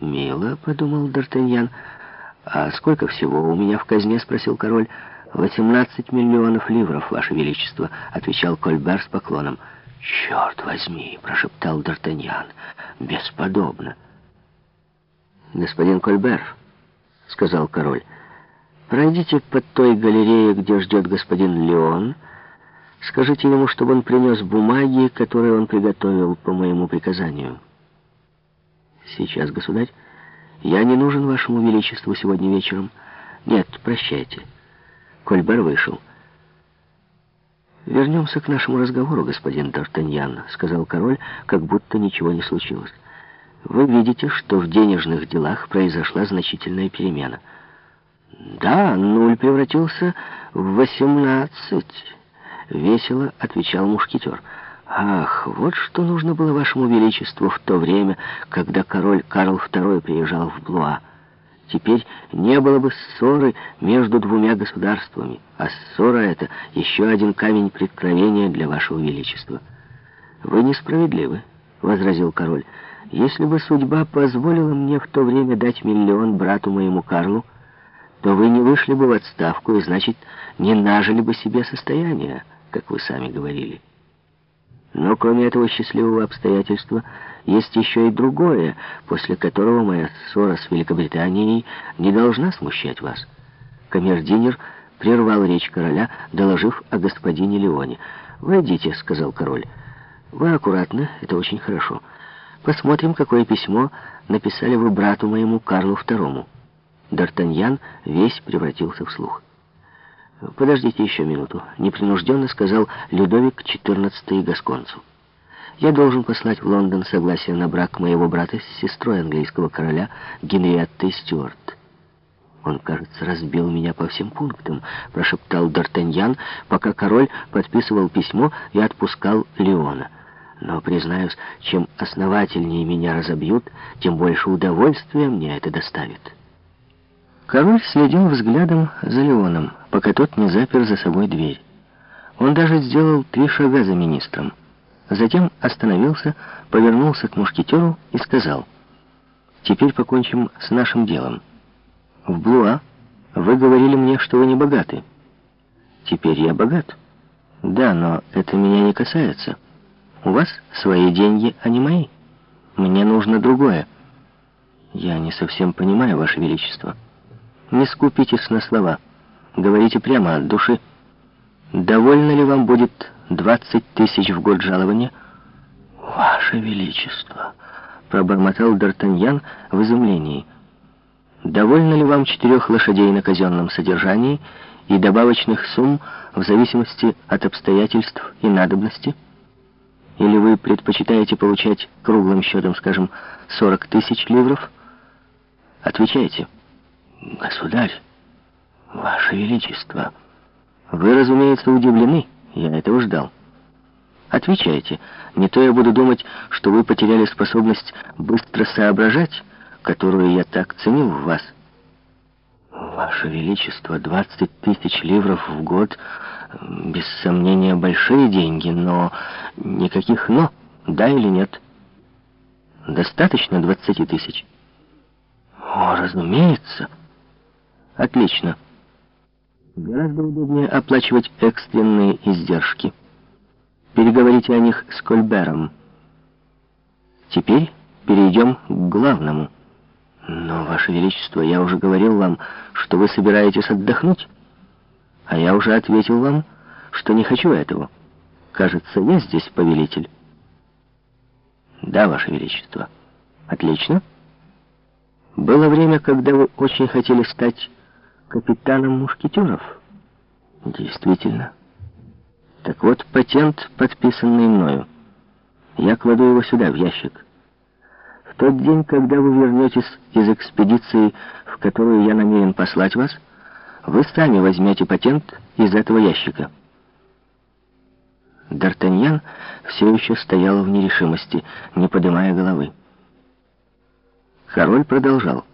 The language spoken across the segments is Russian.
«Мило», — подумал Д'Артаньян. «А сколько всего у меня в казне?» — спросил король. «Восемнадцать миллионов ливров, ваше величество», — отвечал Кольбер с поклоном. «Черт возьми!» — прошептал Д'Артаньян. «Бесподобно!» «Господин Кольбер», — сказал король, — «пройдите под той галереей, где ждет господин Леон. Скажите ему, чтобы он принес бумаги, которые он приготовил по моему приказанию». «Сейчас, государь, я не нужен вашему величеству сегодня вечером. Нет, прощайте». Кольбер вышел. «Вернемся к нашему разговору, господин Д'Артаньян», — сказал король, как будто ничего не случилось. «Вы видите, что в денежных делах произошла значительная перемена». «Да, нуль превратился в восемнадцать», — весело отвечал мушкетер. Ах, вот что нужно было вашему величеству в то время, когда король Карл II приезжал в Блуа. Теперь не было бы ссоры между двумя государствами, а ссора эта еще один камень преткновения для вашего величества. Вы несправедливы, — возразил король. Если бы судьба позволила мне в то время дать миллион брату моему Карлу, то вы не вышли бы в отставку и, значит, не нажили бы себе состояние, как вы сами говорили. Но кроме этого счастливого обстоятельства, есть еще и другое, после которого моя ссора с Великобританией не должна смущать вас. Камердинер прервал речь короля, доложив о господине Леоне. «Войдите», — сказал король. «Вы аккуратно, это очень хорошо. Посмотрим, какое письмо написали вы брату моему Карлу II». Д'Артаньян весь превратился в слух. «Подождите еще минуту», — непринужденно сказал Людовик XIV Гасконцу. «Я должен послать в Лондон согласие на брак моего брата с сестрой английского короля Генриеттой Стюарт». «Он, кажется, разбил меня по всем пунктам», — прошептал Д'Артаньян, пока король подписывал письмо и отпускал Леона. «Но, признаюсь, чем основательнее меня разобьют, тем больше удовольствия мне это доставит». Король следил взглядом за Леоном, пока тот не запер за собой дверь. Он даже сделал три шага за министром. Затем остановился, повернулся к мушкетеру и сказал, «Теперь покончим с нашим делом. В Блуа вы говорили мне, что вы не богаты. Теперь я богат. Да, но это меня не касается. У вас свои деньги, а не мои. Мне нужно другое. Я не совсем понимаю, Ваше Величество». Не скупитесь на слова. Говорите прямо от души. Довольно ли вам будет 20 тысяч в год жалования? Ваше Величество, пробормотал Д'Артаньян в изумлении. Довольно ли вам четырех лошадей на казенном содержании и добавочных сумм в зависимости от обстоятельств и надобности? Или вы предпочитаете получать круглым счетом, скажем, 40 тысяч ливров? Отвечайте. «Государь, Ваше Величество, вы, разумеется, удивлены, я этого ждал. Отвечайте, не то я буду думать, что вы потеряли способность быстро соображать, которую я так ценил в вас». «Ваше Величество, 20 тысяч ливров в год, без сомнения, большие деньги, но никаких «но», да или нет?» «Достаточно 20 тысяч?» «О, разумеется!» Отлично. Гораздо удобнее оплачивать экстренные издержки. Переговорите о них с Кольбером. Теперь перейдем к главному. Но, Ваше Величество, я уже говорил вам, что вы собираетесь отдохнуть. А я уже ответил вам, что не хочу этого. Кажется, я здесь повелитель. Да, Ваше Величество. Отлично. Было время, когда вы очень хотели стать капитаном мушкетеров? Действительно. Так вот, патент, подписанный мною. Я кладу его сюда, в ящик. В тот день, когда вы вернетесь из экспедиции, в которую я намерен послать вас, вы сами возьмете патент из этого ящика. Д'Артаньян все еще стоял в нерешимости, не поднимая головы. Король продолжал.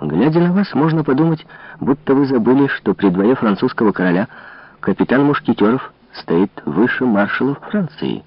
Глядя на вас, можно подумать, будто вы забыли, что при дворе французского короля капитан Мушкетеров стоит выше маршалов Франции.